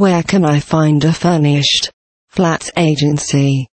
Where can I find a furnished flats agency?